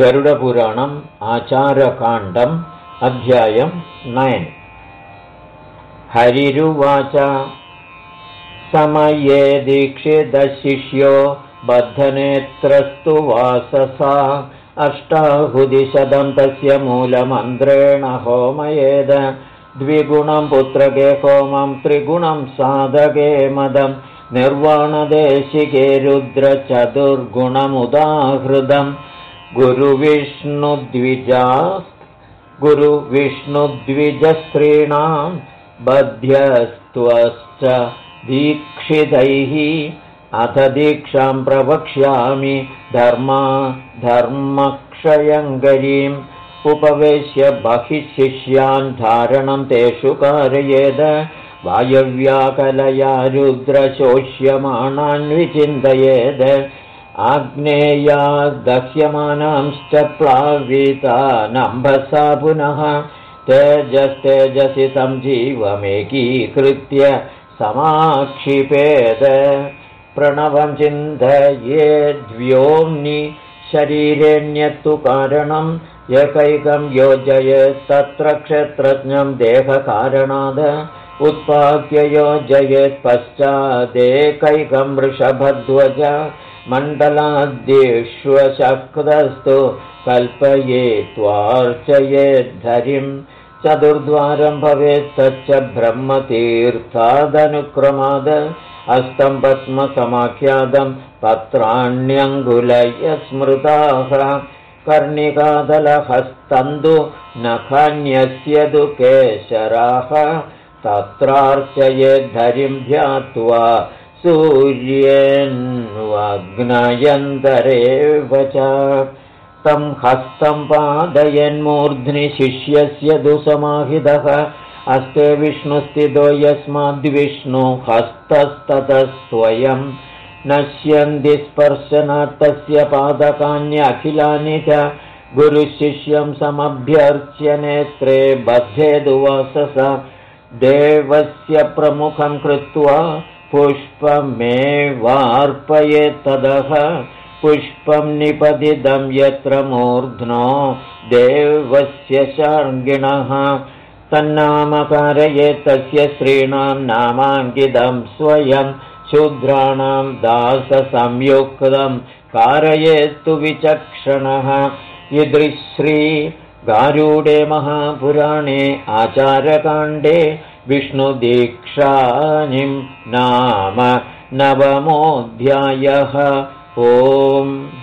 गरुडपुराणम् आचारकाण्डम् अध्यायम् नयन्। हरिरुवाच समये दीक्षितशिष्यो बद्धनेत्रस्तु वाससा। अष्टाहुदिशतं तस्य मूलमन्त्रेण होमयेद। द्विगुणं पुत्रके होमं त्रिगुणं साधके मदं। निर्वाणदेशिके रुद्रचतुर्गुणमुदाहृदम् गुरुविष्णुद्विजा गुरुविष्णुद्विजस्त्रीणां बध्यस्त्वश्च दीक्षितैः। अथ दीक्षां प्रवक्ष्यामि धर्मा धर्मक्षयङ्करीम् उपवेश्य बहिः शिष्यान् धारणं तेषु कारयेद। वायव्याकलया रुद्रशोष्यमाणान् विचिन्तयेद आग्नेया दह्यमानांश्च प्लावितानम्भसा पुनः तेजस्तेजसि सञ्जीवमेकीकृत्य समाक्षिपेद। प्रणवं चिन्तयेद्व्योम्नि शरीरेण्यत्तु कारणं एकैकं योजयेत् तत्र क्षेत्रज्ञं देहकारणाद। उत्पाद्य योजयेत् पश्चादेकैकं वृषभध्वज मण्डलाद्येष्वशक्तस्तु कल्पये त्वार्चयेद्धरिं चतुर्द्वारं भवेत् तच्च ब्रह्मतीर्थादनुक्रमाद हस्तं पद्मसमाख्यातं पत्राण्यङ्गुलय स्मृताः कर्णिकादलहस्तन्तु नखन्यस्य तु केशराः तत्रार्चयेद्धरिं ध्यात्वा सूर्येन्वग्नयन्तरेव च तं हस्तं पादयन्मूर्ध्नि शिष्यस्य दुसमाहितः। हस्ते विष्णुस्थितो यस्माद्विष्णु स्वयं नश्यन्ति स्पर्शनात्तस्य पादकान्यखिलानि च। गुरुशिष्यं समभ्यर्च्य नेत्रे बद्धेदुवासस। देवस्य प्रमुखं कृत्वा पुष्पमेवार्पयेत्तदः पुष्पं निपतितं यत्र मूर्ध्नो देवस्य शार्ङ्गिणः। तन्नामकारयेत्तस्य स्त्रीणां नामाङ्कितं स्वयं। शूद्राणां दाससंयुक्तं कारयेत्तु विचक्षणः। यदृश्री गारूडे महापुराणे आचारकाण्डे विष्णुदीक्षानिं नाम नवमोऽध्यायः। ओम्